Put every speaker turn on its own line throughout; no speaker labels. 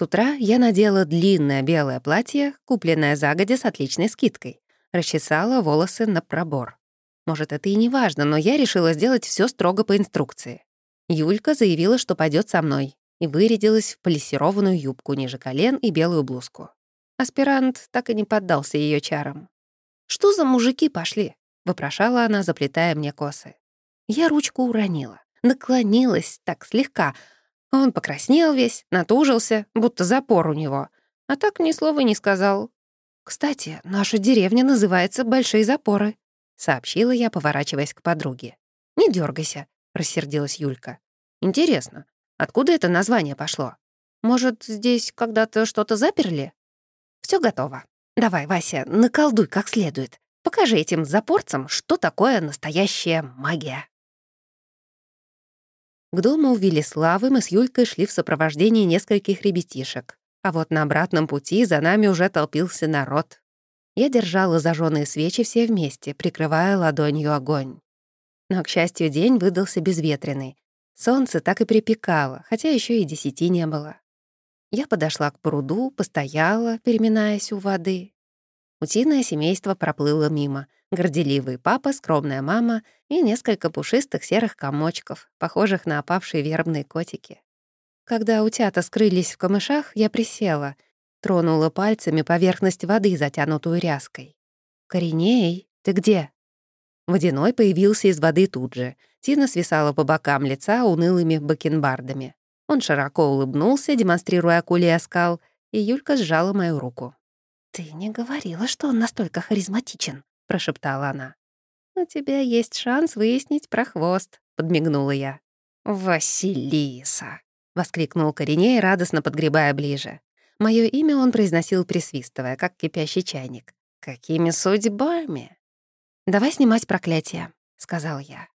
С утра я надела длинное белое платье, купленное загодя с отличной скидкой. Расчесала волосы на пробор. Может, это и не важно, но я решила сделать все строго по инструкции. Юлька заявила, что пойдет со мной, и вырядилась в полисированную юбку ниже колен и белую блузку. Аспирант так и не поддался ее чарам. «Что за мужики пошли?» — вопрошала она, заплетая мне косы. Я ручку уронила, наклонилась так слегка. Он покраснел весь, натужился, будто запор у него. А так ни слова не сказал. «Кстати, наша деревня называется Большие Запоры», — сообщила я, поворачиваясь к подруге. «Не дергайся, рассердилась Юлька. «Интересно, откуда это название пошло? Может, здесь когда-то что-то заперли?» Все готово. Давай, Вася, наколдуй как следует. Покажи этим запорцам, что такое настоящая магия». К дому увели Славы мы с Юлькой шли в сопровождении нескольких ребятишек. А вот на обратном пути за нами уже толпился народ. Я держала зажженные свечи все вместе, прикрывая ладонью огонь. Но, к счастью, день выдался безветренный. Солнце так и припекало, хотя еще и десяти не было. Я подошла к пруду, постояла, переминаясь у воды. Утиное семейство проплыло мимо. Горделивый папа, скромная мама и несколько пушистых серых комочков, похожих на опавшие вербные котики. Когда утята скрылись в камышах, я присела, тронула пальцами поверхность воды, затянутую ряской. «Кореней, ты где?» Водяной появился из воды тут же. Тина свисала по бокам лица унылыми бакенбардами. Он широко улыбнулся, демонстрируя акулий оскал, и Юлька сжала мою руку. «Ты не говорила, что он настолько харизматичен», — прошептала она. «У тебя есть шанс выяснить про хвост», — подмигнула я. «Василиса!» — воскликнул Кореней, радостно подгребая ближе. Мое имя он произносил присвистывая, как кипящий чайник. «Какими судьбами?» «Давай снимать проклятие», — сказал я.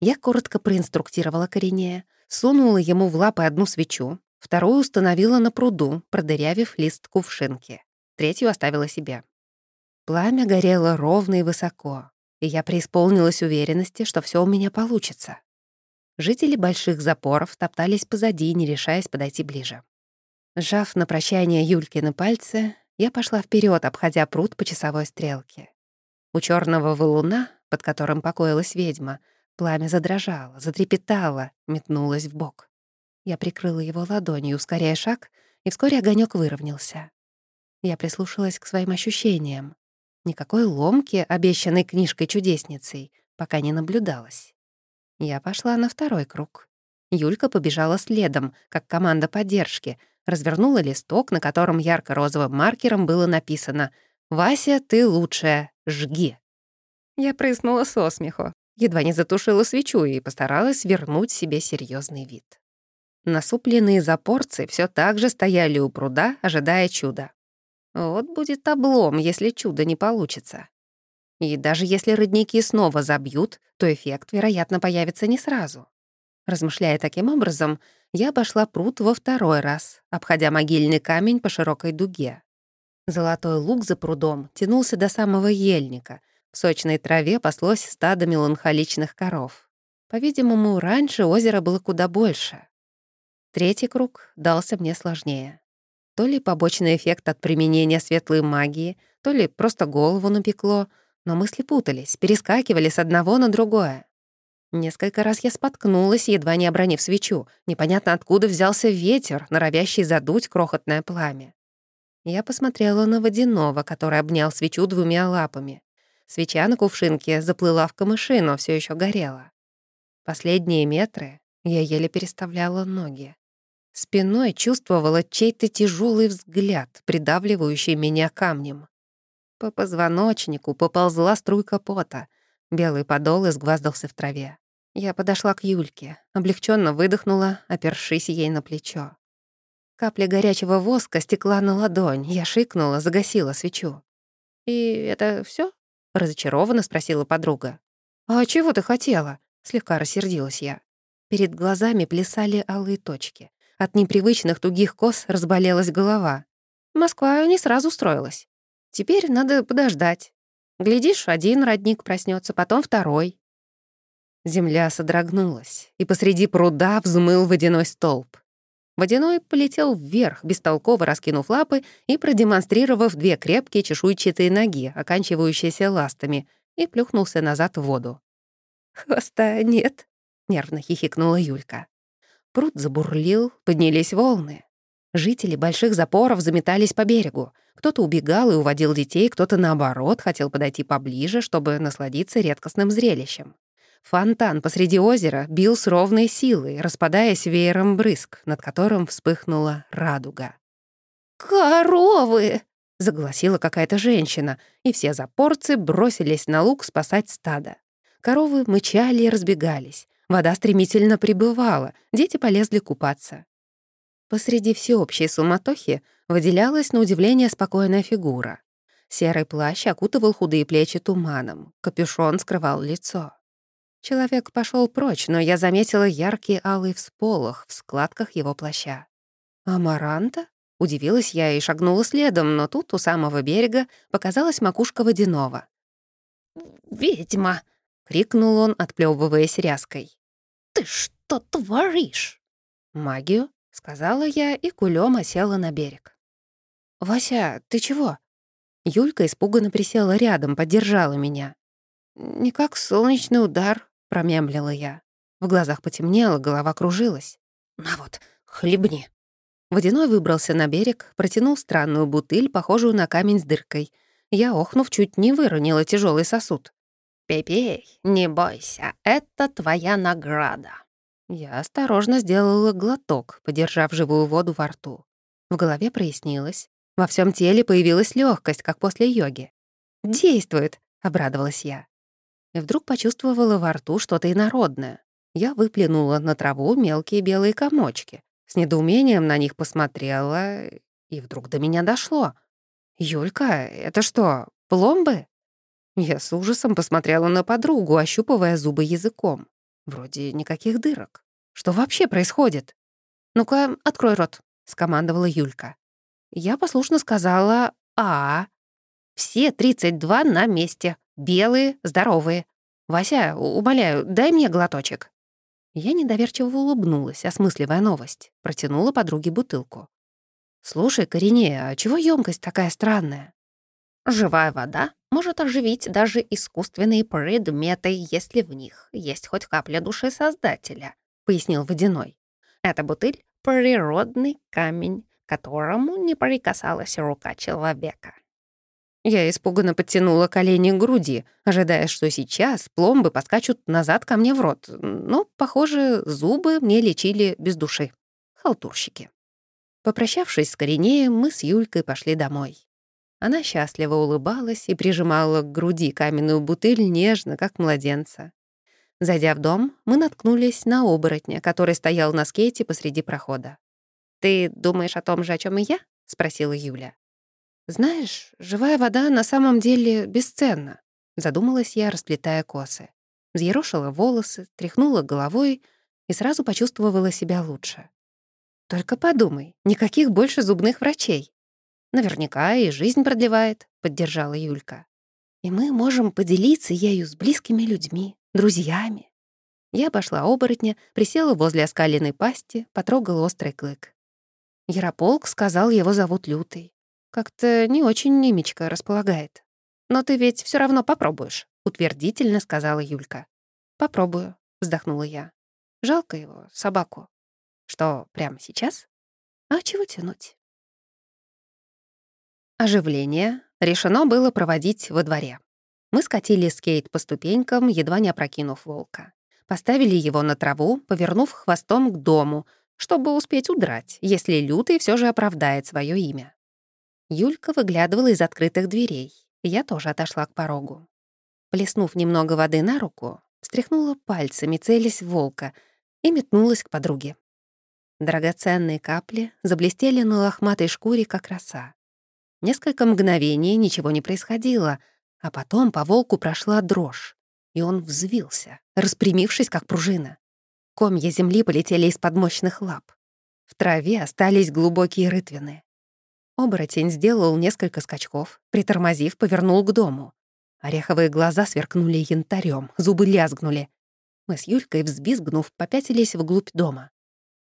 Я коротко проинструктировала Коренея, сунула ему в лапы одну свечу, вторую установила на пруду, продырявив лист кувшинки третью оставила себе. Пламя горело ровно и высоко, и я преисполнилась уверенности, что все у меня получится. Жители больших запоров топтались позади, не решаясь подойти ближе. Сжав на прощание Юльки на пальцы, я пошла вперед, обходя пруд по часовой стрелке. У черного валуна, под которым покоилась ведьма, пламя задрожало, затрепетало, метнулось в бок. Я прикрыла его ладонью, ускоряя шаг, и вскоре огонек выровнялся. Я прислушалась к своим ощущениям. Никакой ломки, обещанной книжкой-чудесницей, пока не наблюдалось. Я пошла на второй круг. Юлька побежала следом, как команда поддержки, развернула листок, на котором ярко-розовым маркером было написано «Вася, ты лучшая, жги». Я прыснула со смеху, едва не затушила свечу и постаралась вернуть себе серьезный вид. Насупленные запорцы все так же стояли у пруда, ожидая чуда. Вот будет облом, если чудо не получится. И даже если родники снова забьют, то эффект, вероятно, появится не сразу. Размышляя таким образом, я обошла пруд во второй раз, обходя могильный камень по широкой дуге. Золотой луг за прудом тянулся до самого ельника. В сочной траве паслось стадо меланхоличных коров. По-видимому, раньше озеро было куда больше. Третий круг дался мне сложнее. То ли побочный эффект от применения светлой магии, то ли просто голову напекло, но мысли путались, перескакивали с одного на другое. Несколько раз я споткнулась, едва не обронив свечу. Непонятно откуда взялся ветер, норовящий задуть крохотное пламя. Я посмотрела на водяного, который обнял свечу двумя лапами. Свеча на кувшинке заплыла в камыши, но все еще горела. Последние метры я еле переставляла ноги. Спиной чувствовала чей-то тяжелый взгляд, придавливающий меня камнем. По позвоночнику поползла струйка пота. Белый подол изгваздался в траве. Я подошла к Юльке, облегченно выдохнула, опершись ей на плечо. Капля горячего воска стекла на ладонь, я шикнула, загасила свечу. «И это все? разочарованно спросила подруга. «А чего ты хотела?» — слегка рассердилась я. Перед глазами плясали алые точки. От непривычных тугих кос разболелась голова. Москва не сразу устроилась. Теперь надо подождать. Глядишь, один родник проснется, потом второй. Земля содрогнулась, и посреди пруда взмыл водяной столб. Водяной полетел вверх, бестолково раскинув лапы и продемонстрировав две крепкие чешуйчатые ноги, оканчивающиеся ластами, и плюхнулся назад в воду. «Хвоста нет», — нервно хихикнула Юлька. Пруд забурлил, поднялись волны. Жители больших запоров заметались по берегу. Кто-то убегал и уводил детей, кто-то, наоборот, хотел подойти поближе, чтобы насладиться редкостным зрелищем. Фонтан посреди озера бил с ровной силой, распадаясь веером брызг, над которым вспыхнула радуга. «Коровы!» — загласила какая-то женщина, и все запорцы бросились на луг спасать стадо. Коровы мычали и разбегались. Вода стремительно прибывала, дети полезли купаться. Посреди всеобщей суматохи выделялась на удивление спокойная фигура. Серый плащ окутывал худые плечи туманом, капюшон скрывал лицо. Человек пошел прочь, но я заметила яркий алый всполох в складках его плаща. «Амаранта?» — удивилась я и шагнула следом, но тут у самого берега показалась макушка водяного. «Ведьма!» — крикнул он, отплёвываясь ряской. «Ты что творишь?» «Магию?» — сказала я, и кулём осела на берег. «Вася, ты чего?» Юлька испуганно присела рядом, поддержала меня. «Не как солнечный удар», промямлила я. В глазах потемнело, голова кружилась. «На вот, хлебни». Водяной выбрался на берег, протянул странную бутыль, похожую на камень с дыркой. Я, охнув, чуть не выронила тяжелый сосуд. «Пей-пей, не бойся, это твоя награда». Я осторожно сделала глоток, подержав живую воду во рту. В голове прояснилось. Во всем теле появилась легкость, как после йоги. «Действует!» — обрадовалась я и вдруг почувствовала во рту что-то инородное. Я выплюнула на траву мелкие белые комочки. С недоумением на них посмотрела, и вдруг до меня дошло. «Юлька, это что, пломбы?» Я с ужасом посмотрела на подругу, ощупывая зубы языком. Вроде никаких дырок. Что вообще происходит? «Ну-ка, открой рот», — скомандовала Юлька. Я послушно сказала «А». Все 32 на месте. Белые, здоровые. Вася, умоляю, дай мне глоточек». Я недоверчиво улыбнулась, осмысливая новость. Протянула подруге бутылку. «Слушай, Корене, а чего емкость такая странная?» «Живая вода может оживить даже искусственные предметы, если в них есть хоть капля души Создателя», — пояснил Водяной. «Эта бутыль — природный камень, которому не прикасалась рука человека. Я испуганно подтянула колени к груди, ожидая, что сейчас пломбы поскачут назад ко мне в рот. Но, похоже, зубы мне лечили без души. Халтурщики. Попрощавшись с Коренеем, мы с Юлькой пошли домой. Она счастливо улыбалась и прижимала к груди каменную бутыль нежно, как младенца. Зайдя в дом, мы наткнулись на оборотня, который стоял на скейте посреди прохода. «Ты думаешь о том же, о чем и я?» — спросила Юля. «Знаешь, живая вода на самом деле бесценна», — задумалась я, расплетая косы. Взъерошила волосы, тряхнула головой и сразу почувствовала себя лучше. «Только подумай, никаких больше зубных врачей. Наверняка и жизнь продлевает», — поддержала Юлька. «И мы можем поделиться ею с близкими людьми, друзьями». Я обошла оборотня, присела возле оскаленной пасти, потрогала острый клык. Ярополк сказал, его зовут Лютый. Как-то не очень немечко располагает. Но ты ведь все равно попробуешь, утвердительно сказала Юлька. Попробую, вздохнула я. Жалко его, собаку. Что, прямо сейчас? А чего тянуть? Оживление решено было проводить во дворе. Мы скатили скейт по ступенькам, едва не опрокинув волка. Поставили его на траву, повернув хвостом к дому, чтобы успеть удрать, если Лютый все же оправдает свое имя. Юлька выглядывала из открытых дверей. Я тоже отошла к порогу. Плеснув немного воды на руку, встряхнула пальцами, целясь в волка, и метнулась к подруге. Драгоценные капли заблестели на лохматой шкуре, как роса. Несколько мгновений ничего не происходило, а потом по волку прошла дрожь, и он взвился, распрямившись, как пружина. Комья земли полетели из-под мощных лап. В траве остались глубокие рытвины. Оборотень сделал несколько скачков, притормозив, повернул к дому. Ореховые глаза сверкнули янтарем, зубы лязгнули. Мы с Юлькой, взбизгнув, попятились вглубь дома.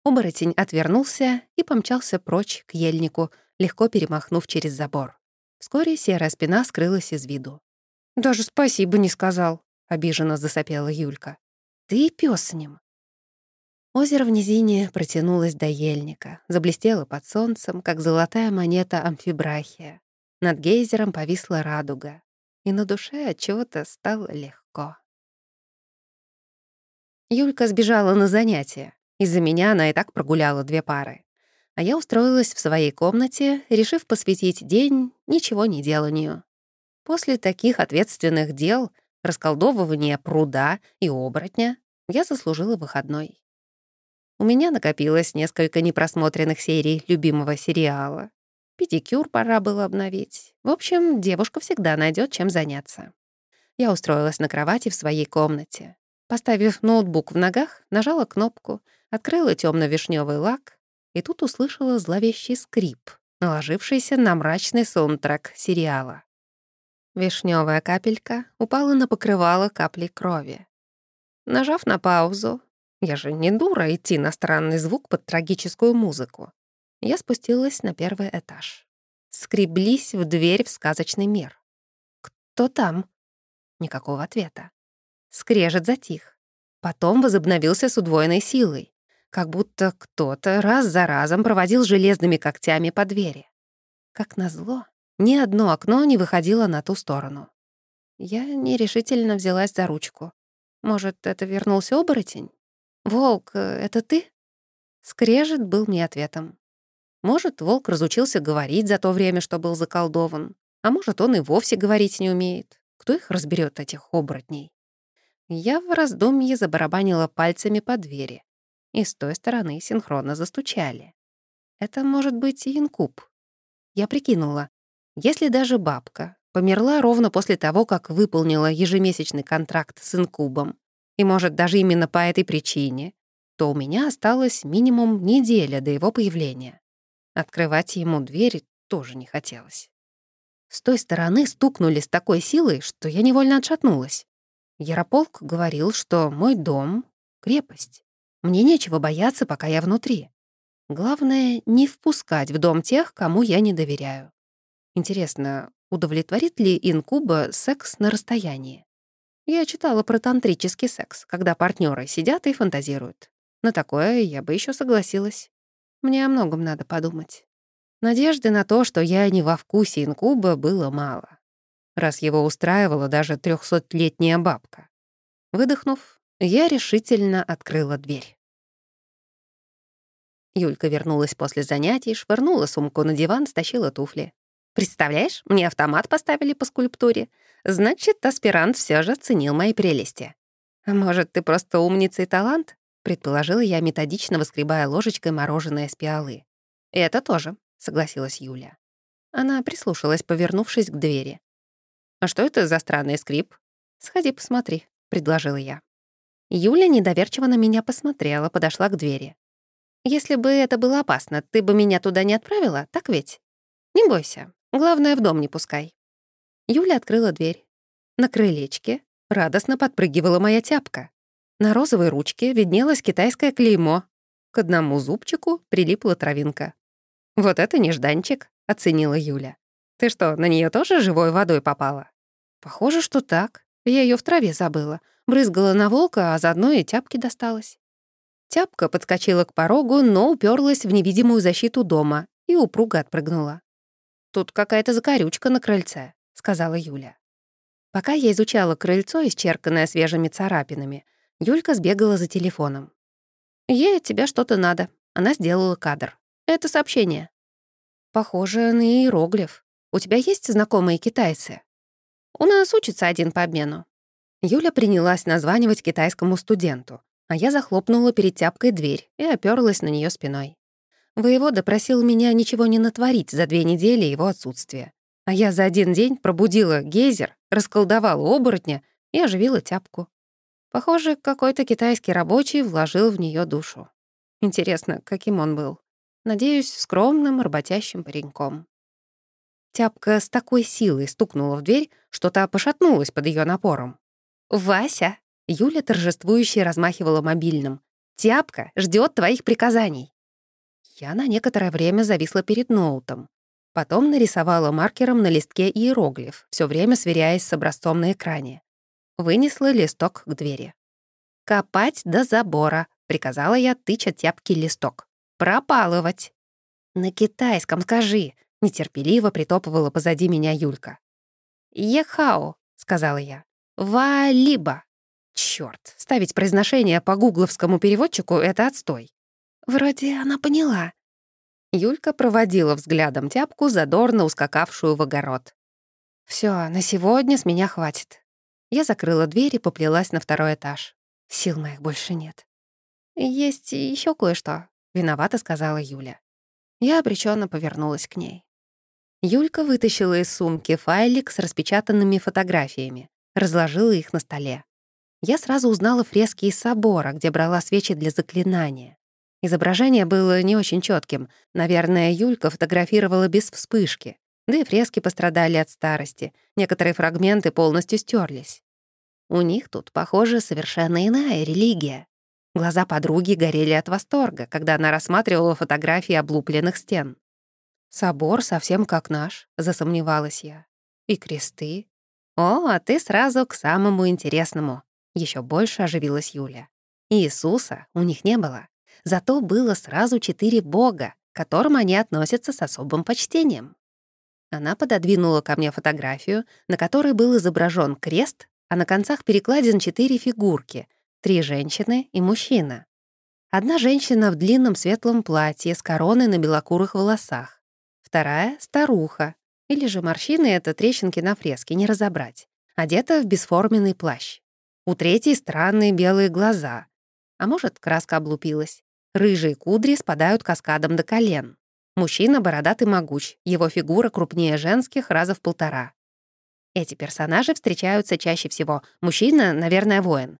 Оборотень отвернулся и помчался прочь к ельнику, легко перемахнув через забор. Вскоре серая спина скрылась из виду. «Даже спасибо не сказал», — обиженно засопела Юлька. «Ты пёс с ним». Озеро в низине протянулось до ельника, заблестело под солнцем, как золотая монета амфибрахия. Над гейзером повисла радуга, и на душе от чего-то стало легко. Юлька сбежала на занятия. Из-за меня она и так прогуляла две пары. А я устроилась в своей комнате, решив посвятить день ничего не деланию. После таких ответственных дел, расколдовывания пруда и оборотня, я заслужила выходной. У меня накопилось несколько непросмотренных серий любимого сериала. Педикюр пора было обновить. В общем, девушка всегда найдет чем заняться. Я устроилась на кровати в своей комнате. Поставив ноутбук в ногах, нажала кнопку, открыла темно вишневый лак и тут услышала зловещий скрип, наложившийся на мрачный саундтрек сериала. Вишневая капелька упала на покрывало капли крови. Нажав на паузу, я же не дура идти на странный звук под трагическую музыку, я спустилась на первый этаж. Скреблись в дверь в сказочный мир. «Кто там?» Никакого ответа. Скрежет затих. Потом возобновился с удвоенной силой, как будто кто-то раз за разом проводил железными когтями по двери. Как назло, ни одно окно не выходило на ту сторону. Я нерешительно взялась за ручку. Может, это вернулся оборотень? «Волк, э, это ты?» Скрежет был мне ответом. Может, волк разучился говорить за то время, что был заколдован, а может, он и вовсе говорить не умеет. Кто их разберет, этих оборотней? Я в раздумье забарабанила пальцами по двери, и с той стороны синхронно застучали. Это может быть инкуб. Я прикинула, если даже бабка померла ровно после того, как выполнила ежемесячный контракт с инкубом, и, может, даже именно по этой причине, то у меня осталось минимум неделя до его появления. Открывать ему двери тоже не хотелось. С той стороны стукнули с такой силой, что я невольно отшатнулась. Ярополк говорил, что мой дом — крепость. Мне нечего бояться, пока я внутри. Главное — не впускать в дом тех, кому я не доверяю. Интересно, удовлетворит ли инкуба секс на расстоянии? Я читала про тантрический секс, когда партнеры сидят и фантазируют. На такое я бы еще согласилась. Мне о многом надо подумать. Надежды на то, что я не во вкусе инкуба, было мало. Раз его устраивала даже трехсотлетняя бабка. Выдохнув, я решительно открыла дверь. Юлька вернулась после занятий, швырнула сумку на диван, стащила туфли. «Представляешь, мне автомат поставили по скульптуре. Значит, аспирант все же оценил мои прелести. Может, ты просто умница и талант? предположила я, методично воскребая ложечкой мороженое с пиалы. «Это тоже», — согласилась Юля. Она прислушалась, повернувшись к двери. «А что это за странный скрип?» «Сходи, посмотри», — предложила я. Юля недоверчиво на меня посмотрела, подошла к двери. «Если бы это было опасно, ты бы меня туда не отправила, так ведь? Не бойся, главное, в дом не пускай». Юля открыла дверь. На крылечке радостно подпрыгивала моя тяпка. На розовой ручке виднелось китайское клеймо. К одному зубчику прилипла травинка. «Вот это нежданчик», — оценила Юля. «Ты что, на нее тоже живой водой попала?» «Похоже, что так. Я ее в траве забыла. Брызгала на волка, а заодно и тяпки досталось». Тяпка подскочила к порогу, но уперлась в невидимую защиту дома и упруго отпрыгнула. «Тут какая-то закорючка на крыльце», — сказала Юля. Пока я изучала крыльцо, исчерканное свежими царапинами, Юлька сбегала за телефоном. «Ей от тебя что-то надо». Она сделала кадр. «Это сообщение». «Похоже на иероглиф. У тебя есть знакомые китайцы?» «У нас учится один по обмену». Юля принялась названивать китайскому студенту, а я захлопнула перед тяпкой дверь и оперлась на нее спиной. Воевода просил меня ничего не натворить за две недели его отсутствия. А я за один день пробудила гейзер, расколдовала оборотня и оживила тяпку. Похоже, какой-то китайский рабочий вложил в нее душу. Интересно, каким он был? Надеюсь, скромным, работящим пареньком. Тяпка с такой силой стукнула в дверь, что та пошатнулась под ее напором. «Вася!» — Юля торжествующе размахивала мобильным. Тяпка ждет твоих приказаний». Я на некоторое время зависла перед ноутом. Потом нарисовала маркером на листке иероглиф, все время сверяясь с образцом на экране. Вынесла листок к двери. «Копать до забора», — приказала я, тыча тяпки листок. «Пропалывать». «На китайском скажи», — нетерпеливо притопывала позади меня Юлька. «Ехао», — сказала я. «Валиба». Чёрт, ставить произношение по гугловскому переводчику — это отстой. Вроде она поняла. Юлька проводила взглядом тяпку, задорно ускакавшую в огород. Все, на сегодня с меня хватит». Я закрыла дверь и поплелась на второй этаж. Сил моих больше нет. «Есть еще кое-что», — виновата сказала Юля. Я обреченно повернулась к ней. Юлька вытащила из сумки файлик с распечатанными фотографиями, разложила их на столе. Я сразу узнала фрески из собора, где брала свечи для заклинания. Изображение было не очень четким. Наверное, Юлька фотографировала без вспышки. Да и фрески пострадали от старости. Некоторые фрагменты полностью стерлись. У них тут, похоже, совершенно иная религия. Глаза подруги горели от восторга, когда она рассматривала фотографии облупленных стен. «Собор совсем как наш», — засомневалась я. «И кресты». «О, а ты сразу к самому интересному», — еще больше оживилась Юля. Иисуса у них не было. Зато было сразу четыре бога, к которым они относятся с особым почтением. Она пододвинула ко мне фотографию, на которой был изображен крест, а на концах перекладин четыре фигурки — три женщины и мужчина. Одна женщина в длинном светлом платье с короной на белокурых волосах. Вторая — старуха. Или же морщины — это трещинки на фреске, не разобрать. Одета в бесформенный плащ. У третьей странные белые глаза. А может, краска облупилась. Рыжие кудри спадают каскадом до колен. Мужчина бородатый могуч, его фигура крупнее женских раза в полтора. Эти персонажи встречаются чаще всего. Мужчина, наверное, воин.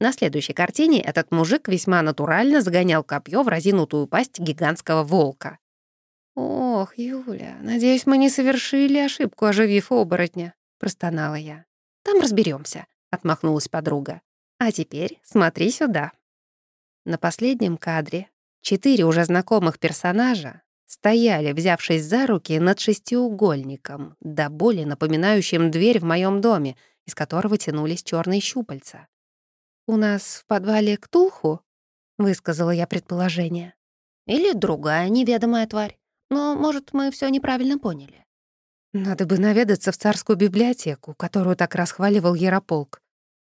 На следующей картине этот мужик весьма натурально загонял копье в разинутую пасть гигантского волка. «Ох, Юля, надеюсь, мы не совершили ошибку, оживив оборотня», — простонала я. «Там разберемся, отмахнулась подруга. «А теперь смотри сюда». На последнем кадре четыре уже знакомых персонажа стояли, взявшись за руки над шестиугольником, до боли напоминающим дверь в моем доме, из которого тянулись черные щупальца. «У нас в подвале ктулху?» — высказала я предположение. «Или другая неведомая тварь. Но, может, мы все неправильно поняли». Надо бы наведаться в царскую библиотеку, которую так расхваливал Ярополк.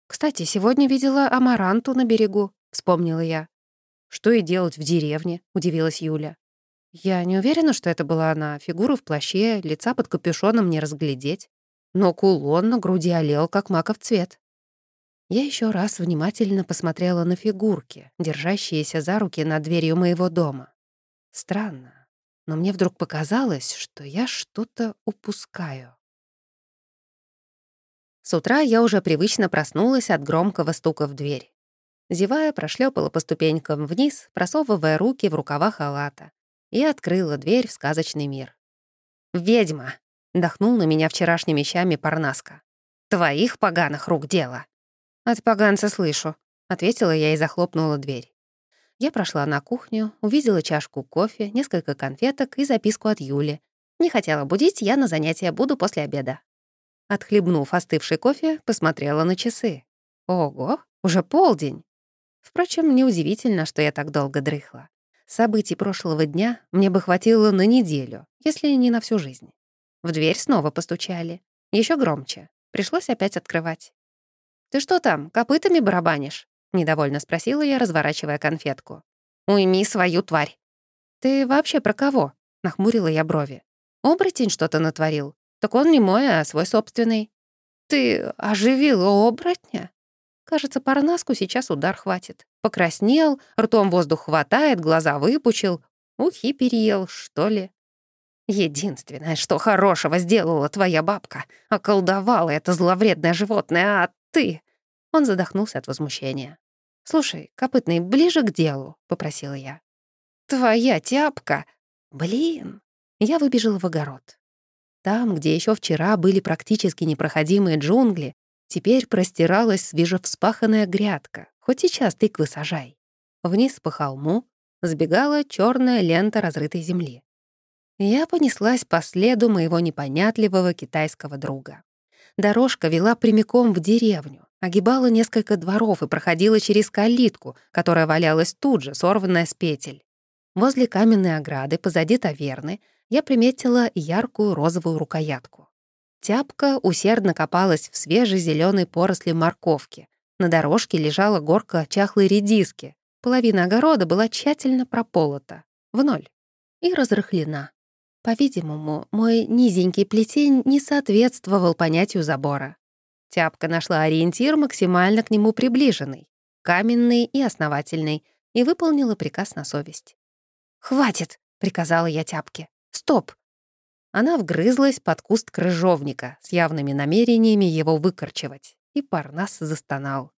Кстати, сегодня видела амаранту на берегу, вспомнила я. Что и делать в деревне, удивилась Юля. Я не уверена, что это была она. Фигуру в плаще, лица под капюшоном не разглядеть. Но кулон на груди олел, как маков цвет. Я еще раз внимательно посмотрела на фигурки, держащиеся за руки над дверью моего дома. Странно, но мне вдруг показалось, что я что-то упускаю. С утра я уже привычно проснулась от громкого стука в дверь. Зевая, прошлепала по ступенькам вниз, просовывая руки в рукава халата и открыла дверь в сказочный мир. «Ведьма!» — дохнул на меня вчерашними щами Парнаска. «Твоих поганых рук дело!» «От поганца слышу», — ответила я и захлопнула дверь. Я прошла на кухню, увидела чашку кофе, несколько конфеток и записку от Юли. Не хотела будить, я на занятия буду после обеда. Отхлебнув остывший кофе, посмотрела на часы. Ого, уже полдень. Впрочем, неудивительно, что я так долго дрыхла. Событий прошлого дня мне бы хватило на неделю, если не на всю жизнь. В дверь снова постучали. Еще громче. Пришлось опять открывать. «Ты что там, копытами барабанишь?» — недовольно спросила я, разворачивая конфетку. «Уйми свою тварь». «Ты вообще про кого?» — нахмурила я брови. «Оборотень что-то натворил. Так он не мой, а свой собственный». «Ты оживил оборотня?» Кажется, Парнаску сейчас удар хватит. Покраснел, ртом воздух хватает, глаза выпучил. Ухи переел, что ли. Единственное, что хорошего сделала твоя бабка, околдовала это зловредное животное, а ты... Он задохнулся от возмущения. «Слушай, копытный, ближе к делу», — попросила я. «Твоя тяпка! Блин!» Я выбежала в огород. Там, где еще вчера были практически непроходимые джунгли, Теперь простиралась свежевспаханная грядка, хоть сейчас тыквы сажай. Вниз по холму сбегала черная лента разрытой земли. Я понеслась по следу моего непонятливого китайского друга. Дорожка вела прямиком в деревню, огибала несколько дворов и проходила через калитку, которая валялась тут же, сорванная с петель. Возле каменной ограды, позади таверны, я приметила яркую розовую рукоятку. Тяпка усердно копалась в свежей зеленой поросли морковки. На дорожке лежала горка чахлой редиски. Половина огорода была тщательно прополота. В ноль. И разрыхлена. По-видимому, мой низенький плетень не соответствовал понятию забора. Тяпка нашла ориентир, максимально к нему приближенный, каменный и основательный, и выполнила приказ на совесть. «Хватит!» — приказала я Тяпке. «Стоп!» Она вгрызлась под куст крыжовника с явными намерениями его выкорчевать, и Парнас застонал.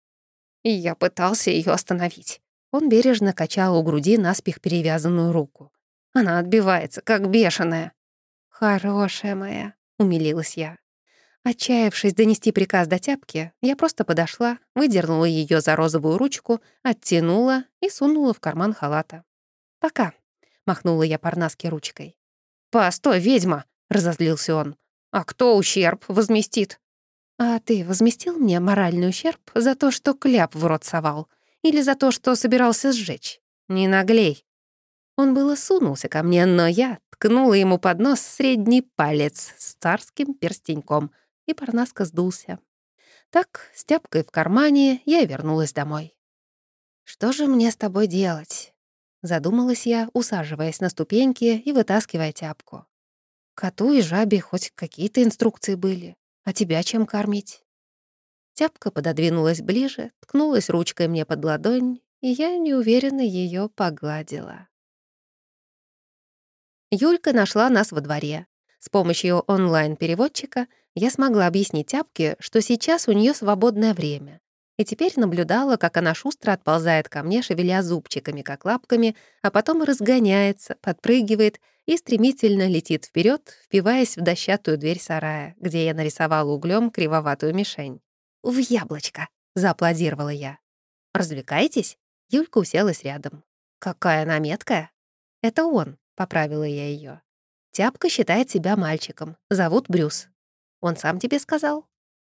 Я пытался ее остановить. Он бережно качал у груди наспех перевязанную руку. Она отбивается, как бешеная. «Хорошая моя», — умилилась я. Отчаявшись донести приказ до тяпки, я просто подошла, выдернула ее за розовую ручку, оттянула и сунула в карман халата. «Пока», — махнула я парнаски ручкой. «Постой, ведьма!» — разозлился он. «А кто ущерб возместит?» «А ты возместил мне моральный ущерб за то, что кляп в рот совал? Или за то, что собирался сжечь? Не наглей!» Он было сунулся ко мне, но я ткнула ему под нос средний палец с царским перстеньком — и Парнаска сдулся. Так, с тяпкой в кармане, я вернулась домой. «Что же мне с тобой делать?» Задумалась я, усаживаясь на ступеньки и вытаскивая тяпку. Коту и жабе хоть какие-то инструкции были. А тебя чем кормить? Тяпка пододвинулась ближе, ткнулась ручкой мне под ладонь, и я неуверенно ее погладила. Юлька нашла нас во дворе. С помощью онлайн-переводчика я смогла объяснить Тяпке, что сейчас у нее свободное время. И теперь наблюдала, как она шустро отползает ко мне, шевеля зубчиками, как лапками, а потом разгоняется, подпрыгивает и стремительно летит вперед, впиваясь в дощатую дверь сарая, где я нарисовала углем кривоватую мишень. «В яблочко!» — зааплодировала я. «Развлекаетесь?» Юлька уселась рядом. «Какая она меткая!» «Это он», — поправила я ее. «Тяпка считает себя мальчиком. Зовут Брюс. Он сам тебе сказал?»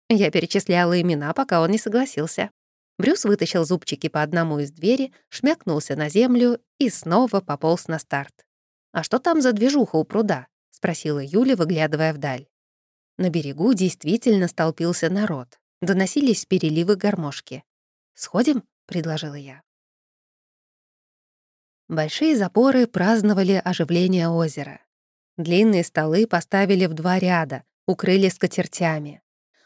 Я перечисляла имена, пока он не согласился. Брюс вытащил зубчики по одному из двери, шмякнулся на землю и снова пополз на старт. «А что там за движуха у пруда?» — спросила Юля, выглядывая вдаль. На берегу действительно столпился народ. Доносились переливы гармошки. «Сходим?» — предложила я. Большие запоры праздновали оживление озера. Длинные столы поставили в два ряда, укрыли скатертями.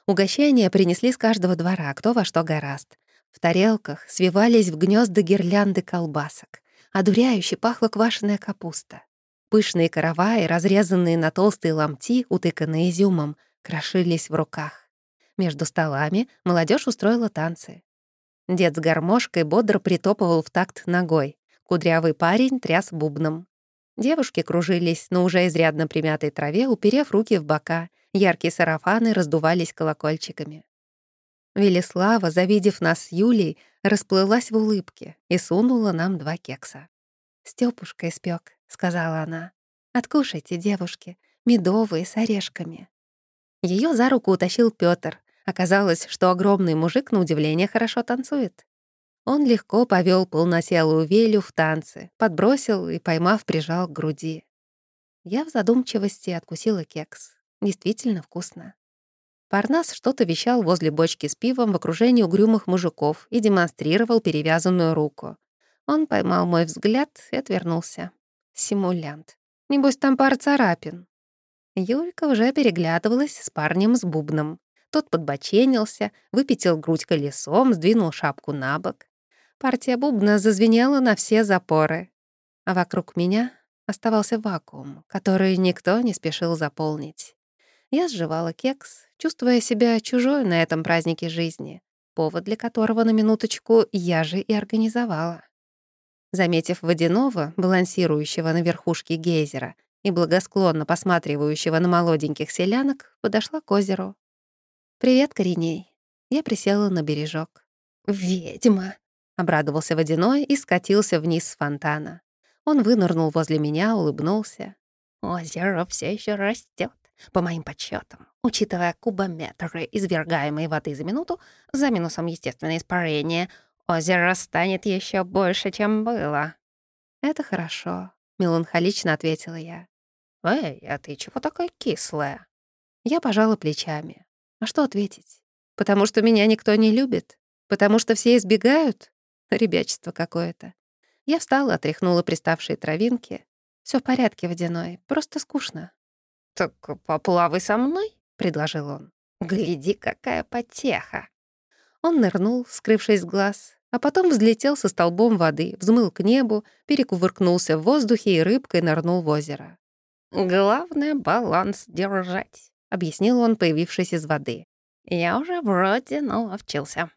Угощения принесли с каждого двора, кто во что гораст. В тарелках свивались в гнезда гирлянды колбасок. Одуряюще пахла квашеная капуста. Пышные караваи, разрезанные на толстые ломти, утыканные изюмом, крошились в руках. Между столами молодежь устроила танцы. Дед с гармошкой бодро притопывал в такт ногой. Кудрявый парень тряс бубном. Девушки кружились на уже изрядно примятой траве, уперев руки в бока — Яркие сарафаны раздувались колокольчиками. Велислава, завидев нас с Юлей, расплылась в улыбке и сунула нам два кекса. «Стёпушка испёк», — сказала она. «Откушайте, девушки, медовые с орешками». Ее за руку утащил Пётр. Оказалось, что огромный мужик, на удивление, хорошо танцует. Он легко повел полнотелую Велю в танцы, подбросил и, поймав, прижал к груди. Я в задумчивости откусила кекс. Действительно вкусно. Парнас что-то вещал возле бочки с пивом в окружении угрюмых мужиков и демонстрировал перевязанную руку. Он поймал мой взгляд и отвернулся. Симулянт. Небось, там пара царапин. Юлька уже переглядывалась с парнем с бубном. Тот подбоченился, выпятил грудь колесом, сдвинул шапку на бок. Партия бубна зазвенела на все запоры. А вокруг меня оставался вакуум, который никто не спешил заполнить. Я сживала кекс, чувствуя себя чужой на этом празднике жизни, повод для которого на минуточку я же и организовала. Заметив водяного, балансирующего на верхушке гейзера и благосклонно посматривающего на молоденьких селянок, подошла к озеру. «Привет, Кореней». Я присела на бережок. «Ведьма!» — обрадовался Водяной и скатился вниз с фонтана. Он вынырнул возле меня, улыбнулся. «Озеро все еще растет. По моим подсчетам, учитывая кубометры извергаемой воды за минуту, за минусом естественное испарение, озеро станет еще больше, чем было». «Это хорошо», — меланхолично ответила я. «Эй, а ты чего такая кислая?» Я пожала плечами. А что ответить? Потому что меня никто не любит? Потому что все избегают? Ребячество какое-то. Я встала, отряхнула приставшие травинки. Все в порядке, водяной, просто скучно. «Так поплавай со мной», — предложил он. «Гляди, какая потеха!» Он нырнул, скрывшись глаз, а потом взлетел со столбом воды, взмыл к небу, перекувыркнулся в воздухе и рыбкой нырнул в озеро. «Главное — баланс держать», — объяснил он, появившись из воды. «Я уже вроде наловчился».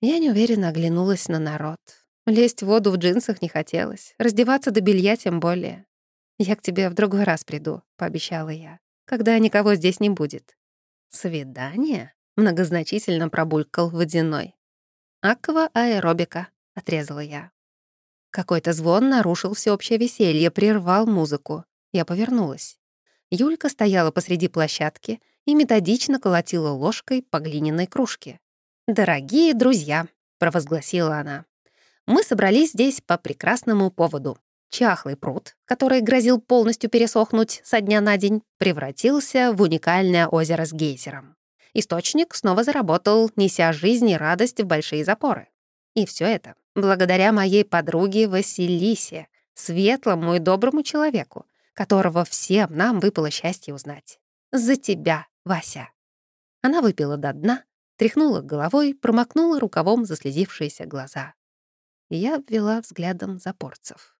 Я неуверенно оглянулась на народ. Лезть в воду в джинсах не хотелось, раздеваться до белья тем более. «Я к тебе в другой раз приду», — пообещала я, «когда никого здесь не будет». «Свидание?» — многозначительно пробулькал водяной. «Аква-аэробика», — отрезала я. Какой-то звон нарушил всеобщее веселье, прервал музыку. Я повернулась. Юлька стояла посреди площадки и методично колотила ложкой по глиняной кружке. «Дорогие друзья», — провозгласила она, — «мы собрались здесь по прекрасному поводу. Чахлый пруд, который грозил полностью пересохнуть со дня на день, превратился в уникальное озеро с гейзером. Источник снова заработал, неся жизнь и радость в большие запоры. И все это благодаря моей подруге Василисе, светлому и доброму человеку, которого всем нам выпало счастье узнать. За тебя, Вася. Она выпила до дна, тряхнула головой, промокнула рукавом заслезившиеся глаза. Я обвела взглядом запорцев.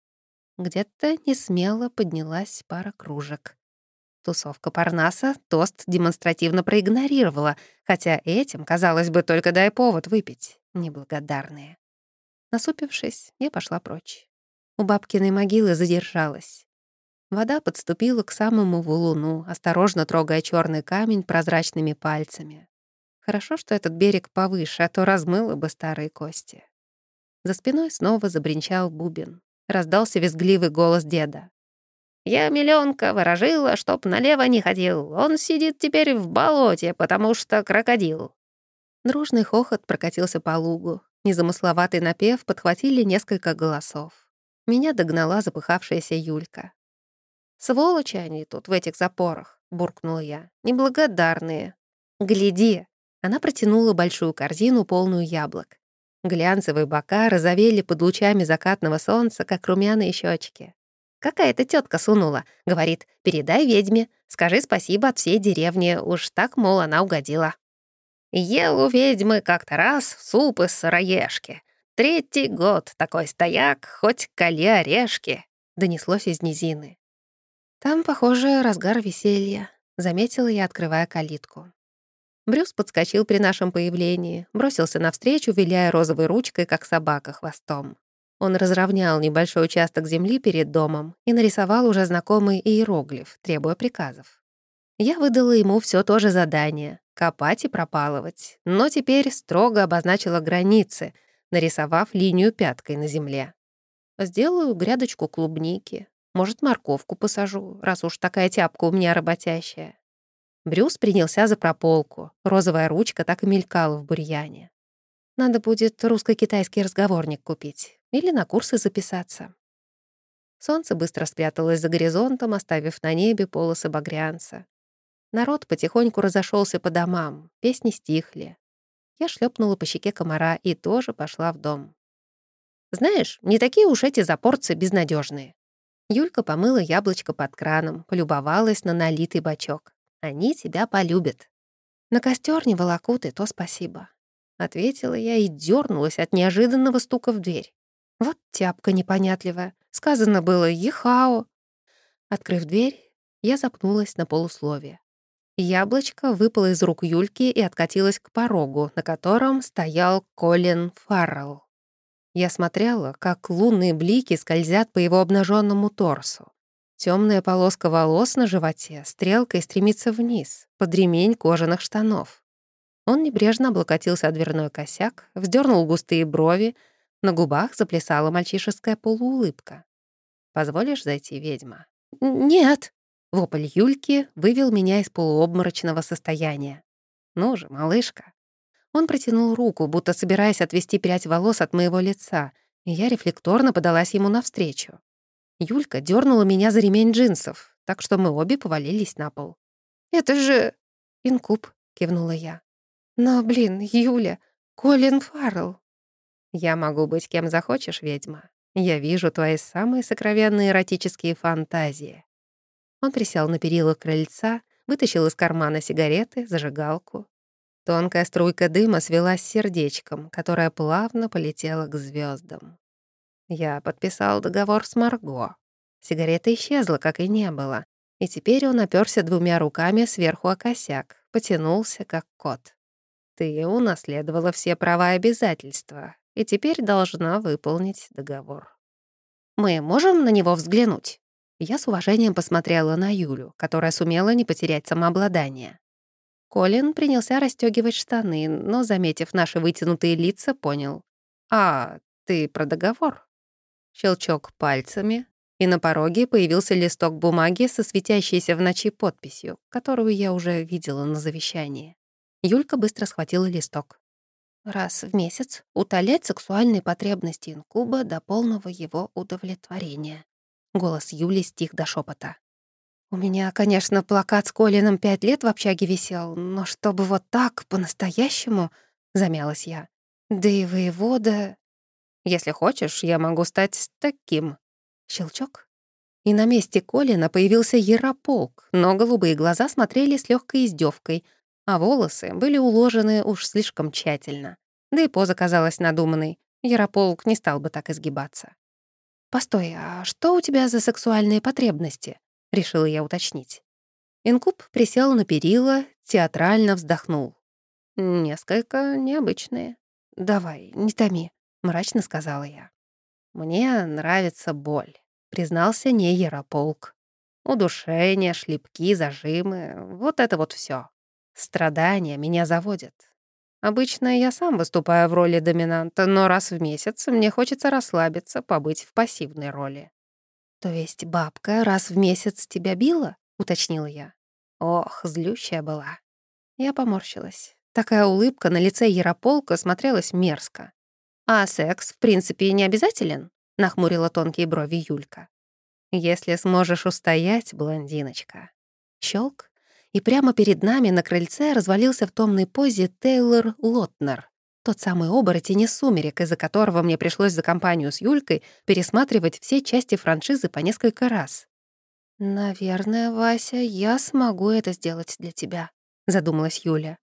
Где-то несмело поднялась пара кружек. Тусовка Парнаса тост демонстративно проигнорировала, хотя этим, казалось бы, только дай повод выпить. Неблагодарные. Насупившись, я пошла прочь. У бабкиной могилы задержалась. Вода подступила к самому валуну, осторожно трогая черный камень прозрачными пальцами. Хорошо, что этот берег повыше, а то размыло бы старые кости. За спиной снова забринчал бубен. — раздался визгливый голос деда. «Я миллионка ворожила, чтоб налево не ходил. Он сидит теперь в болоте, потому что крокодил». Дружный хохот прокатился по лугу. Незамысловатый напев подхватили несколько голосов. Меня догнала запыхавшаяся Юлька. «Сволочи они тут, в этих запорах», — буркнула я. «Неблагодарные». «Гляди!» Она протянула большую корзину, полную яблок. Глянцевые бока розовели под лучами закатного солнца, как румяные щечки. Какая-то тетка сунула. Говорит, передай ведьме, скажи спасибо от всей деревни, уж так, мол, она угодила. Ел у ведьмы как-то раз суп из сыроежки. Третий год такой стояк, хоть коли орешки, донеслось из низины. Там, похоже, разгар веселья, заметила я, открывая калитку. Брюс подскочил при нашем появлении, бросился навстречу, виляя розовой ручкой, как собака, хвостом. Он разровнял небольшой участок земли перед домом и нарисовал уже знакомый иероглиф, требуя приказов. Я выдала ему все то же задание — копать и пропалывать, но теперь строго обозначила границы, нарисовав линию пяткой на земле. Сделаю грядочку клубники, может, морковку посажу, раз уж такая тяпка у меня работящая. Брюс принялся за прополку. Розовая ручка так и мелькала в бурьяне. Надо будет русско-китайский разговорник купить или на курсы записаться. Солнце быстро спряталось за горизонтом, оставив на небе полосы багрянца. Народ потихоньку разошелся по домам, песни стихли. Я шлепнула по щеке комара и тоже пошла в дом. Знаешь, не такие уж эти запорцы безнадежные. Юлька помыла яблочко под краном, полюбовалась на налитый бачок. Они тебя полюбят. На костер не волокут, и то спасибо. Ответила я и дернулась от неожиданного стука в дверь. Вот тяпка непонятливая. Сказано было «Ехао». Открыв дверь, я запнулась на полусловие. Яблочко выпало из рук Юльки и откатилось к порогу, на котором стоял Колин Фаррелл. Я смотрела, как лунные блики скользят по его обнаженному торсу. Темная полоска волос на животе стрелкой стремится вниз, под ремень кожаных штанов. Он небрежно облокотился о дверной косяк, вздернул густые брови, На губах заплясала мальчишеская полуулыбка. «Позволишь зайти, ведьма?» «Нет!» Вопль Юльки вывел меня из полуобморочного состояния. «Ну же, малышка!» Он протянул руку, будто собираясь отвести прядь волос от моего лица, и я рефлекторно подалась ему навстречу. Юлька дернула меня за ремень джинсов, так что мы обе повалились на пол. «Это же...» «Инкуб», — кивнула я. «Но, блин, Юля, Колин Фаррелл». «Я могу быть кем захочешь, ведьма. Я вижу твои самые сокровенные эротические фантазии». Он присел на перила крыльца, вытащил из кармана сигареты, зажигалку. Тонкая струйка дыма свелась с сердечком, которое плавно полетело к звездам. Я подписал договор с Марго. Сигарета исчезла, как и не было, и теперь он оперся двумя руками сверху о косяк, потянулся, как кот. Ты унаследовала все права и обязательства, и теперь должна выполнить договор. Мы можем на него взглянуть? Я с уважением посмотрела на Юлю, которая сумела не потерять самообладание. Колин принялся расстегивать штаны, но, заметив наши вытянутые лица, понял. «А, ты про договор?» Щелчок пальцами, и на пороге появился листок бумаги со светящейся в ночи подписью, которую я уже видела на завещании. Юлька быстро схватила листок. Раз в месяц утолять сексуальные потребности инкуба до полного его удовлетворения. Голос Юли стих до шепота. У меня, конечно, плакат с Колином пять лет в общаге висел, но чтобы вот так, по-настоящему, замялась я. Да и воевода... Если хочешь, я могу стать таким. Щелчок. И на месте Колина появился Ярополк, но голубые глаза смотрели с легкой издевкой, а волосы были уложены уж слишком тщательно. Да и поза казалась надуманной. Ярополк не стал бы так изгибаться. «Постой, а что у тебя за сексуальные потребности?» — решила я уточнить. Инкуб присел на перила, театрально вздохнул. «Несколько необычные. Давай, не томи», — мрачно сказала я. «Мне нравится боль», — признался не Ярополк. «Удушение, шлепки, зажимы — вот это вот все. Страдания меня заводят. Обычно я сам выступаю в роли доминанта, но раз в месяц мне хочется расслабиться, побыть в пассивной роли. «То есть бабка раз в месяц тебя била?» — уточнила я. Ох, злющая была. Я поморщилась. Такая улыбка на лице Ярополка смотрелась мерзко. «А секс, в принципе, не обязателен?» — нахмурила тонкие брови Юлька. «Если сможешь устоять, блондиночка». Щелк, и прямо перед нами на крыльце развалился в томной позе Тейлор Лотнер, тот самый оборотень из «Сумерек», из-за которого мне пришлось за компанию с Юлькой пересматривать все части франшизы по несколько раз. «Наверное, Вася, я смогу это сделать для тебя», — задумалась Юля.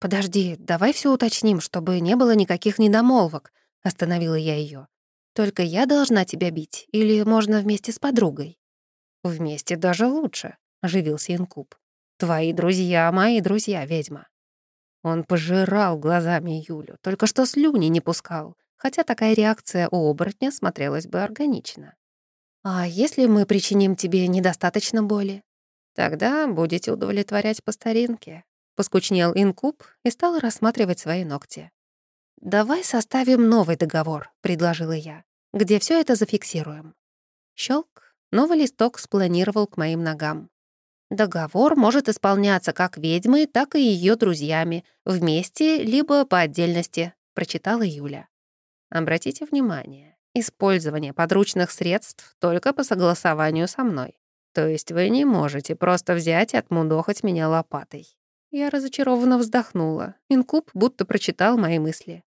«Подожди, давай все уточним, чтобы не было никаких недомолвок», — остановила я ее. «Только я должна тебя бить, или можно вместе с подругой?» «Вместе даже лучше», — оживился Инкуб. Твои друзья, мои друзья, ведьма». Он пожирал глазами Юлю, только что слюни не пускал, хотя такая реакция у оборотня смотрелась бы органично. «А если мы причиним тебе недостаточно боли?» «Тогда будете удовлетворять по старинке», — поскучнел инкуб и стал рассматривать свои ногти. «Давай составим новый договор», — предложила я, «где все это зафиксируем». Щелк, новый листок спланировал к моим ногам. Договор может исполняться как ведьмой, так и ее друзьями, вместе либо по отдельности, прочитала Юля. Обратите внимание, использование подручных средств только по согласованию со мной. То есть вы не можете просто взять и отмудохать меня лопатой. Я разочарованно вздохнула. Инкуб будто прочитал мои мысли.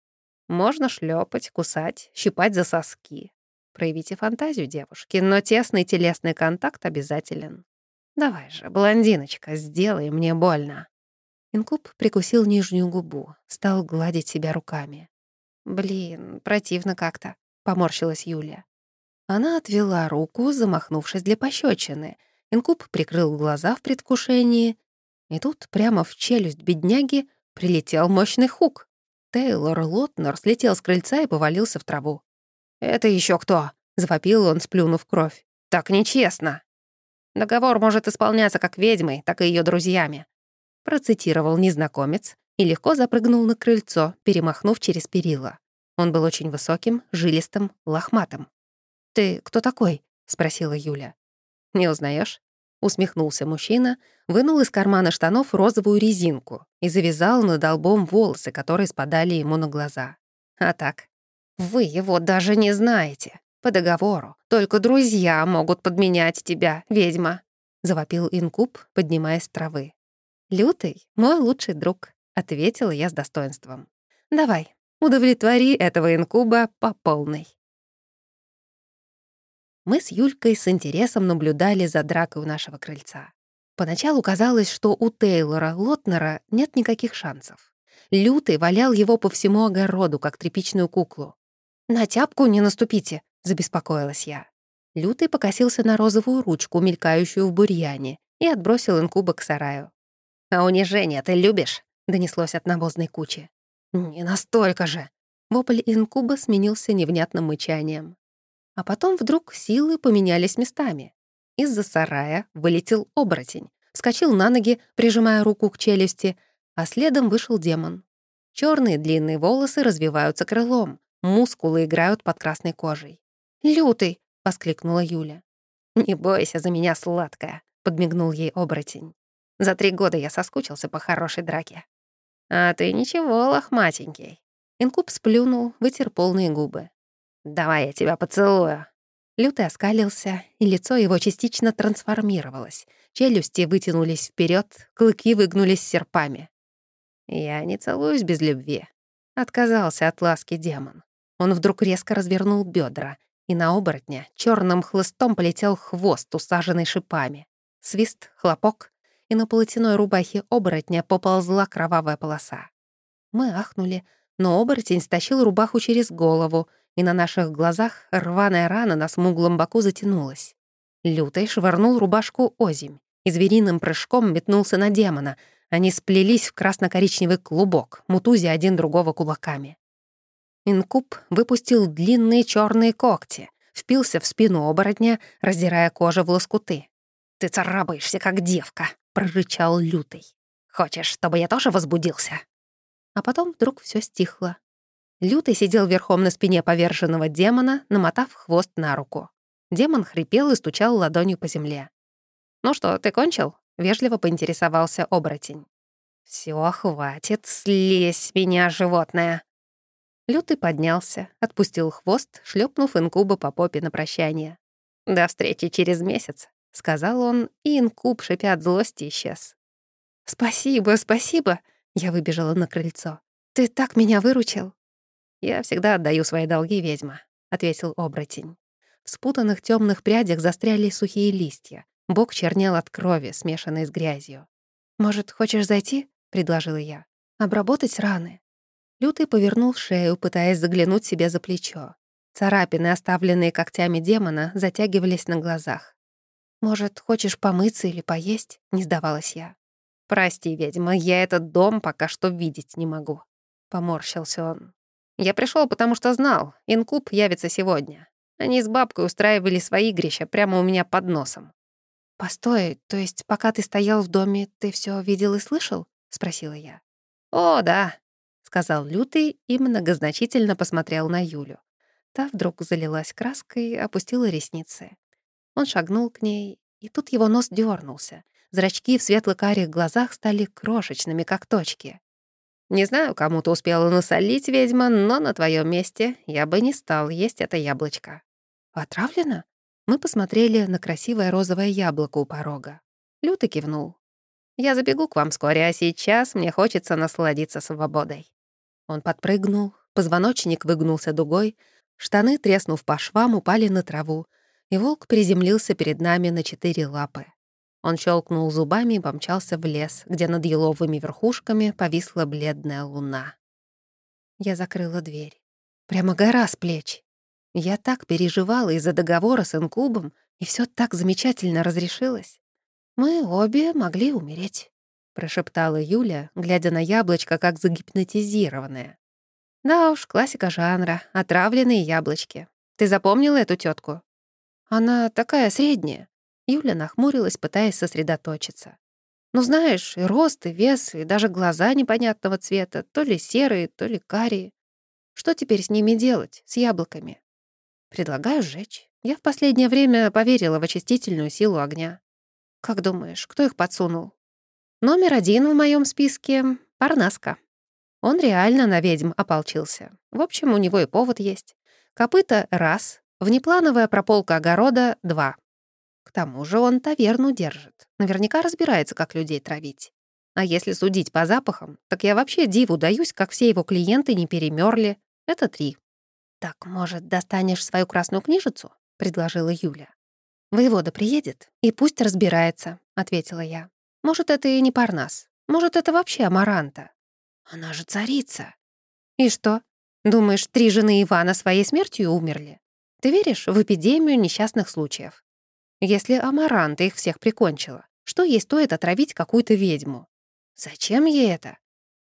Можно шлепать, кусать, щипать за соски. Проявите фантазию, девушки, но тесный телесный контакт обязателен. «Давай же, блондиночка, сделай мне больно». Инкуб прикусил нижнюю губу, стал гладить себя руками. «Блин, противно как-то», — поморщилась Юля. Она отвела руку, замахнувшись для пощечины. Инкуб прикрыл глаза в предвкушении. И тут прямо в челюсть бедняги прилетел мощный хук. Тейлор Лотнер слетел с крыльца и повалился в траву. «Это еще кто?» — завопил он, сплюнув кровь. «Так нечестно!» Договор может исполняться как ведьмой, так и ее друзьями», процитировал незнакомец и легко запрыгнул на крыльцо, перемахнув через перила. Он был очень высоким, жилистым, лохматым. «Ты кто такой?» — спросила Юля. «Не узнаешь? Усмехнулся мужчина, вынул из кармана штанов розовую резинку и завязал над лбом волосы, которые спадали ему на глаза. А так, «Вы его даже не знаете. По договору. Только друзья могут подменять тебя, ведьма», — завопил инкуб, поднимаясь с травы. «Лютый — мой лучший друг», — ответила я с достоинством. «Давай, удовлетвори этого инкуба по полной». Мы с Юлькой с интересом наблюдали за дракой у нашего крыльца. Поначалу казалось, что у Тейлора Лотнера нет никаких шансов. Лютый валял его по всему огороду, как тряпичную куклу. «На тяпку не наступите», — забеспокоилась я. Лютый покосился на розовую ручку, мелькающую в бурьяне, и отбросил инкуба к сараю. «А унижение ты любишь?» — донеслось от навозной кучи. «Не настолько же!» Вопль инкуба сменился невнятным мычанием. А потом вдруг силы поменялись местами. Из-за сарая вылетел оборотень, вскочил на ноги, прижимая руку к челюсти, а следом вышел демон. Черные длинные волосы развиваются крылом, мускулы играют под красной кожей. «Лютый!» — воскликнула Юля. «Не бойся за меня, сладкая», — подмигнул ей оборотень. «За три года я соскучился по хорошей драке». «А ты ничего, лохматенький». Инкуб сплюнул, вытер полные губы. «Давай я тебя поцелую». Лютый оскалился, и лицо его частично трансформировалось. Челюсти вытянулись вперед, клыки выгнулись серпами. «Я не целуюсь без любви», — отказался от ласки демон. Он вдруг резко развернул бедра, и на оборотня черным хлыстом полетел хвост, усаженный шипами. Свист, хлопок, и на полотяной рубахе оборотня поползла кровавая полоса. Мы ахнули, но оборотень стащил рубаху через голову — и на наших глазах рваная рана на смуглом боку затянулась. Лютый швырнул рубашку озимь и звериным прыжком метнулся на демона. Они сплелись в красно-коричневый клубок, мутузя один другого кулаками. Инкуб выпустил длинные черные когти, впился в спину оборотня, раздирая кожу в лоскуты. «Ты царапаешься, как девка!» — прорычал Лютый. «Хочешь, чтобы я тоже возбудился?» А потом вдруг все стихло. Лютый сидел верхом на спине поверженного демона, намотав хвост на руку. Демон хрипел и стучал ладонью по земле. «Ну что, ты кончил?» — вежливо поинтересовался оборотень. Все, хватит, слезь меня, животное!» Лютый поднялся, отпустил хвост, шлепнув инкуба по попе на прощание. «До встречи через месяц», — сказал он, и инкуб, шипя от злости, исчез. «Спасибо, спасибо!» — я выбежала на крыльцо. «Ты так меня выручил!» «Я всегда отдаю свои долги, ведьма», — ответил оборотень. В спутанных темных прядях застряли сухие листья. Бок чернел от крови, смешанной с грязью. «Может, хочешь зайти?» — предложила я. «Обработать раны». Лютый повернул шею, пытаясь заглянуть себе за плечо. Царапины, оставленные когтями демона, затягивались на глазах. «Может, хочешь помыться или поесть?» — не сдавалась я. «Прости, ведьма, я этот дом пока что видеть не могу», — поморщился он. Я пришел, потому что знал, инкуб явится сегодня. Они с бабкой устраивали свои игрища прямо у меня под носом. «Постой, то есть пока ты стоял в доме, ты все видел и слышал?» — спросила я. «О, да», — сказал Лютый и многозначительно посмотрел на Юлю. Та вдруг залилась краской, опустила ресницы. Он шагнул к ней, и тут его нос дернулся. Зрачки в светло-карих глазах стали крошечными, как точки. Не знаю, кому ты успела насолить, ведьма, но на твоем месте я бы не стал есть это яблочко». «Отравлено?» Мы посмотрели на красивое розовое яблоко у порога. Лютый кивнул. «Я забегу к вам вскоре, а сейчас мне хочется насладиться свободой». Он подпрыгнул, позвоночник выгнулся дугой, штаны, треснув по швам, упали на траву, и волк приземлился перед нами на четыре лапы. Он щелкнул зубами и помчался в лес, где над еловыми верхушками повисла бледная луна. Я закрыла дверь. Прямо гора с плеч. Я так переживала из-за договора с инкубом, и все так замечательно разрешилось. Мы обе могли умереть, прошептала Юля, глядя на яблочко как загипнотизированное. Да уж, классика жанра, отравленные яблочки. Ты запомнила эту тетку? Она такая средняя, Юля нахмурилась, пытаясь сосредоточиться. «Ну, знаешь, и рост, и вес, и даже глаза непонятного цвета, то ли серые, то ли карие. Что теперь с ними делать, с яблоками? Предлагаю сжечь. Я в последнее время поверила в очистительную силу огня. Как думаешь, кто их подсунул? Номер один в моем списке — Парнаска. Он реально на ведьм ополчился. В общем, у него и повод есть. Копыта — раз, внеплановая прополка огорода — два. К тому же он таверну держит. Наверняка разбирается, как людей травить. А если судить по запахам, так я вообще диву даюсь, как все его клиенты не перемерли. Это три. «Так, может, достанешь свою красную книжицу?» — предложила Юля. «Воевода приедет, и пусть разбирается», — ответила я. «Может, это и не Парнас. Может, это вообще Амаранта. Она же царица». «И что? Думаешь, три жены Ивана своей смертью умерли? Ты веришь в эпидемию несчастных случаев? Если Амаранта их всех прикончила, что ей стоит отравить какую-то ведьму? Зачем ей это?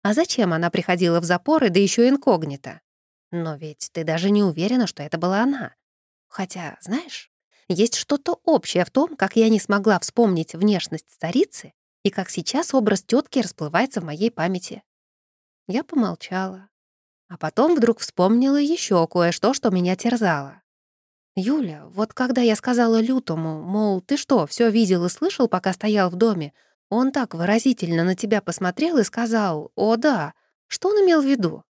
А зачем она приходила в запоры, да еще инкогнито? Но ведь ты даже не уверена, что это была она. Хотя, знаешь, есть что-то общее в том, как я не смогла вспомнить внешность старицы и как сейчас образ тетки расплывается в моей памяти. Я помолчала, а потом вдруг вспомнила еще кое-что, что меня терзало. «Юля, вот когда я сказала Лютому, мол, ты что, все видел и слышал, пока стоял в доме, он так выразительно на тебя посмотрел и сказал «О, да», что он имел в виду?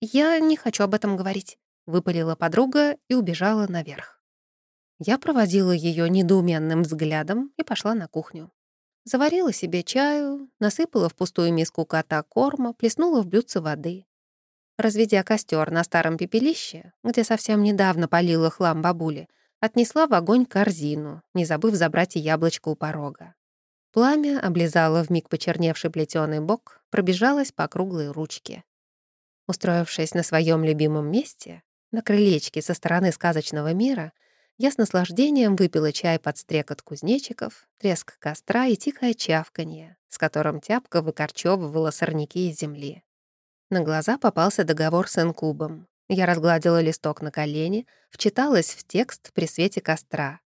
«Я не хочу об этом говорить», — выпалила подруга и убежала наверх. Я проводила ее недоуменным взглядом и пошла на кухню. Заварила себе чаю, насыпала в пустую миску кота корма, плеснула в блюдце воды. Разведя костер на старом пепелище, где совсем недавно полила хлам бабули, отнесла в огонь корзину, не забыв забрать и яблочко у порога. Пламя облизало вмиг почерневший плетёный бок, пробежалось по круглой ручке. Устроившись на своем любимом месте, на крылечке со стороны сказочного мира, я с наслаждением выпила чай под стрекот кузнечиков, треск костра и тихое чавканье, с которым тяпка выкорчевывала сорняки из земли. На глаза попался договор с инкубом. Я разгладила листок на колени, вчиталась в текст при свете костра.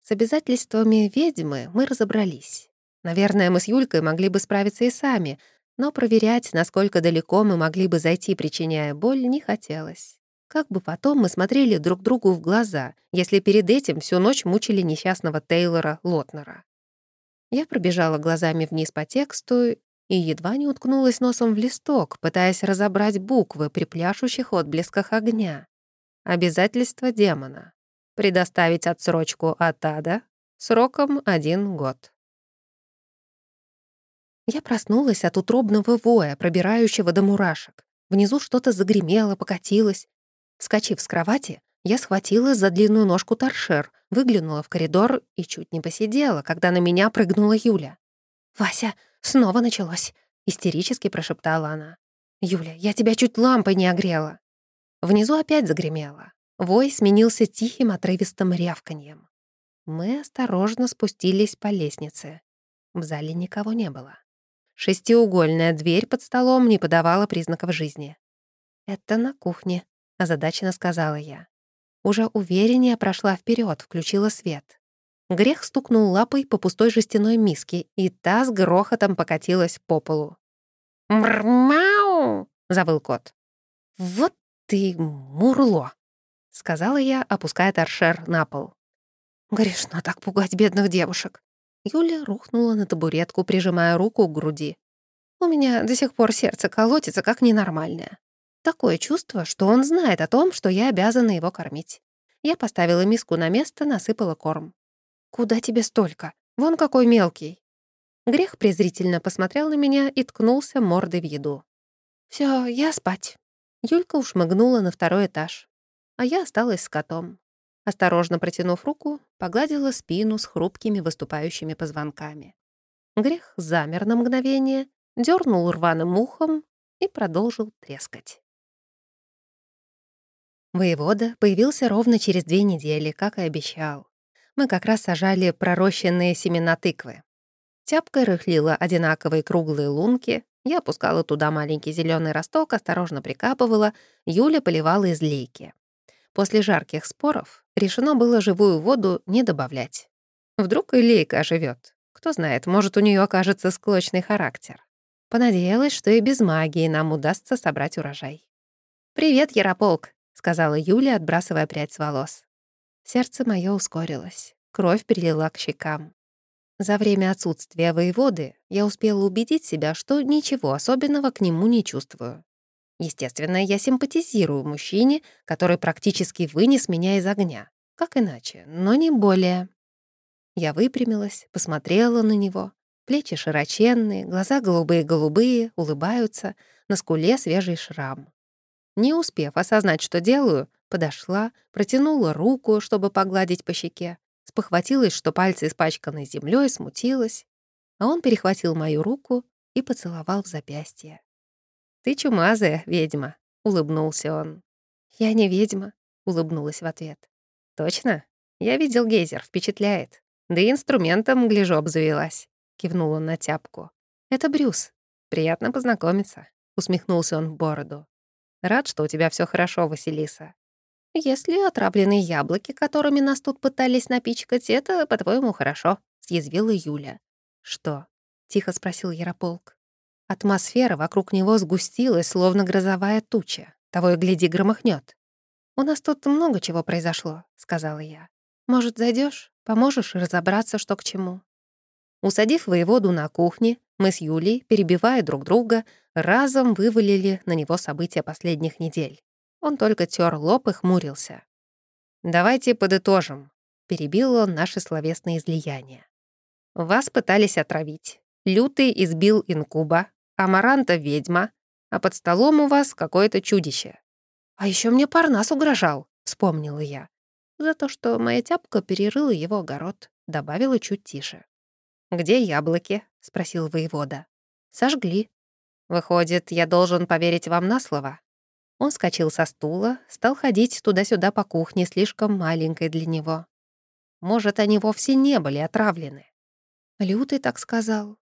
С обязательствами ведьмы мы разобрались. Наверное, мы с Юлькой могли бы справиться и сами, но проверять, насколько далеко мы могли бы зайти, причиняя боль, не хотелось. Как бы потом мы смотрели друг другу в глаза, если перед этим всю ночь мучили несчастного Тейлора Лотнера. Я пробежала глазами вниз по тексту и едва не уткнулась носом в листок, пытаясь разобрать буквы при пляшущих отблесках огня. Обязательство демона. Предоставить отсрочку от ада сроком один год. Я проснулась от утробного воя, пробирающего до мурашек. Внизу что-то загремело, покатилось. Вскочив с кровати, я схватила за длинную ножку торшер, выглянула в коридор и чуть не посидела, когда на меня прыгнула Юля. «Вася, снова началось!» — истерически прошептала она. «Юля, я тебя чуть лампой не огрела!» Внизу опять загремело. Вой сменился тихим отрывистым рявканьем. Мы осторожно спустились по лестнице. В зале никого не было. Шестиугольная дверь под столом не подавала признаков жизни. «Это на кухне», — озадаченно сказала я. Уже увереннее прошла вперед, включила свет. Грех стукнул лапой по пустой жестяной миске, и та с грохотом покатилась по полу. «Мрмау!» — завыл кот. «Вот ты мурло!» — сказала я, опуская торшер на пол. «Грешно так пугать бедных девушек. Юля рухнула на табуретку, прижимая руку к груди. У меня до сих пор сердце колотится, как ненормальное. Такое чувство, что он знает о том, что я обязана его кормить. Я поставила миску на место, насыпала корм. «Куда тебе столько? Вон какой мелкий!» Грех презрительно посмотрел на меня и ткнулся мордой в еду. Все, я спать». Юлька ушмыгнула на второй этаж, а я осталась с котом. Осторожно протянув руку, погладила спину с хрупкими выступающими позвонками. Грех замер на мгновение, дернул рваным ухом и продолжил трескать. Воевода появился ровно через две недели, как и обещал. Мы как раз сажали пророщенные семена тыквы. Тяпка рыхлила одинаковые круглые лунки, я опускала туда маленький зеленый росток, осторожно прикапывала, Юля поливала из лейки. После жарких споров решено было живую воду не добавлять. Вдруг и лейка оживет. Кто знает, может, у нее окажется склочный характер. Понадеялась, что и без магии нам удастся собрать урожай. «Привет, Ярополк», — сказала Юля, отбрасывая прядь с волос. Сердце мое ускорилось, кровь прилила к щекам. За время отсутствия воеводы я успела убедить себя, что ничего особенного к нему не чувствую. Естественно, я симпатизирую мужчине, который практически вынес меня из огня. Как иначе, но не более. Я выпрямилась, посмотрела на него. Плечи широченные, глаза голубые-голубые, улыбаются, на скуле свежий шрам. Не успев осознать, что делаю, подошла, протянула руку, чтобы погладить по щеке, спохватилась, что пальцы испачканы землей, смутилась, а он перехватил мою руку и поцеловал в запястье. «Ты чумазая, ведьма», — улыбнулся он. «Я не ведьма», — улыбнулась в ответ. «Точно? Я видел гейзер, впечатляет. Да и инструментом, гляжу, обзавелась», — кивнул он на тяпку. «Это Брюс. Приятно познакомиться», — усмехнулся он в бороду. «Рад, что у тебя все хорошо, Василиса. «Если отравленные яблоки, которыми нас тут пытались напичкать, это, по-твоему, хорошо», — съязвила Юля. «Что?» — тихо спросил Ярополк. Атмосфера вокруг него сгустилась, словно грозовая туча. Того и гляди, громыхнет. «У нас тут много чего произошло», — сказала я. «Может, зайдешь, поможешь разобраться, что к чему?» Усадив воеводу на кухне, мы с Юлей, перебивая друг друга, разом вывалили на него события последних недель. Он только тер лоб и хмурился. «Давайте подытожим», — перебил он наши словесные излияния. «Вас пытались отравить. Лютый избил инкуба, Амаранта — ведьма, а под столом у вас какое-то чудище. А еще мне Парнас угрожал», — вспомнила я. «За то, что моя тяпка перерыла его огород», — добавила чуть тише. «Где яблоки?» — спросил воевода. «Сожгли». «Выходит, я должен поверить вам на слово?» Он скочил со стула, стал ходить туда-сюда по кухне, слишком маленькой для него. Может, они вовсе не были отравлены. Лютый так сказал.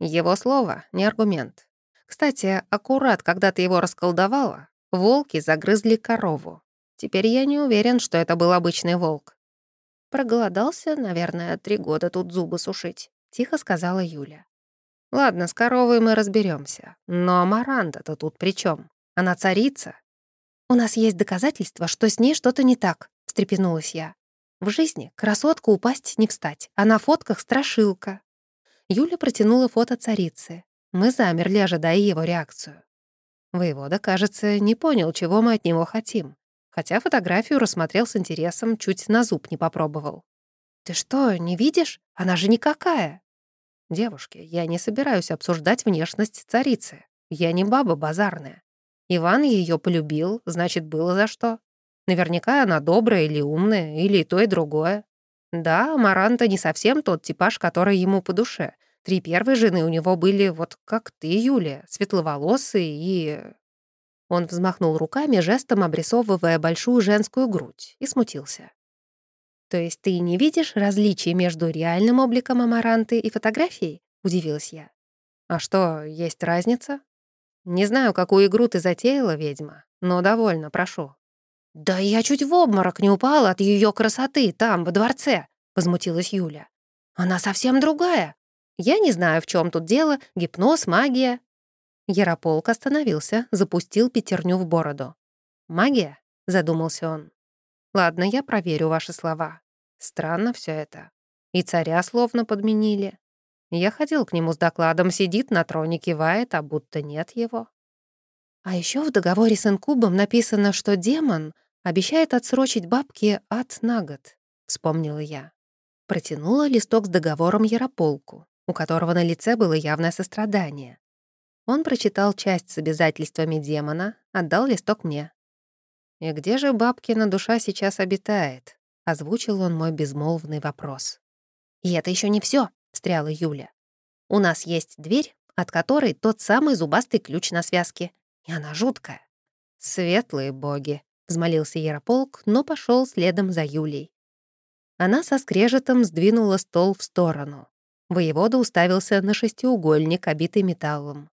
Его слово — не аргумент. Кстати, аккурат, когда ты его расколдовала, волки загрызли корову. Теперь я не уверен, что это был обычный волк. Проголодался, наверное, три года тут зубы сушить, — тихо сказала Юля. Ладно, с коровой мы разберемся, но Амаранда-то тут при чем? Она царица. У нас есть доказательства, что с ней что-то не так, встрепенулась я. В жизни красотку упасть не встать, а на фотках страшилка. Юля протянула фото царицы. Мы замерли, ожидая его реакцию. Воевода, кажется, не понял, чего мы от него хотим, хотя фотографию рассмотрел с интересом, чуть на зуб не попробовал. «Ты что, не видишь? Она же никакая!» «Девушки, я не собираюсь обсуждать внешность царицы. Я не баба базарная. Иван ее полюбил, значит, было за что. Наверняка она добрая или умная, или то, и другое. Да, Маранта не совсем тот типаж, который ему по душе. Три первые жены у него были вот как ты, Юлия, светловолосые и... Он взмахнул руками, жестом обрисовывая большую женскую грудь, и смутился. «То есть ты не видишь различий между реальным обликом Амаранты и фотографией?» — удивилась я. «А что, есть разница?» Не знаю, какую игру ты затеяла, ведьма, но довольно, прошу». «Да я чуть в обморок не упала от ее красоты там, во дворце», — возмутилась Юля. «Она совсем другая. Я не знаю, в чем тут дело, гипноз, магия». Ярополк остановился, запустил пятерню в бороду. «Магия?» — задумался он. «Ладно, я проверю ваши слова. Странно все это. И царя словно подменили. Я ходил к нему с докладом, сидит на троне, кивает, а будто нет его. А еще в договоре с инкубом написано, что демон обещает отсрочить бабки от на год, вспомнила я. Протянула листок с договором Ярополку, у которого на лице было явное сострадание. Он прочитал часть с обязательствами демона, отдал листок мне. «И где же бабкина душа сейчас обитает?» — озвучил он мой безмолвный вопрос. «И это еще не все, — встряла Юля. «У нас есть дверь, от которой тот самый зубастый ключ на связке. И она жуткая». «Светлые боги», — взмолился Ярополк, но пошел следом за Юлей. Она со скрежетом сдвинула стол в сторону. Воевода уставился на шестиугольник, обитый металлом.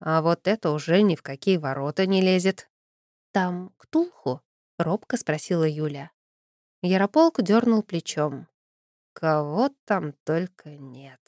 «А вот это уже ни в какие ворота не лезет». «Там Ктулху?» — робко спросила Юля. Ярополк дернул плечом. Кого там только нет.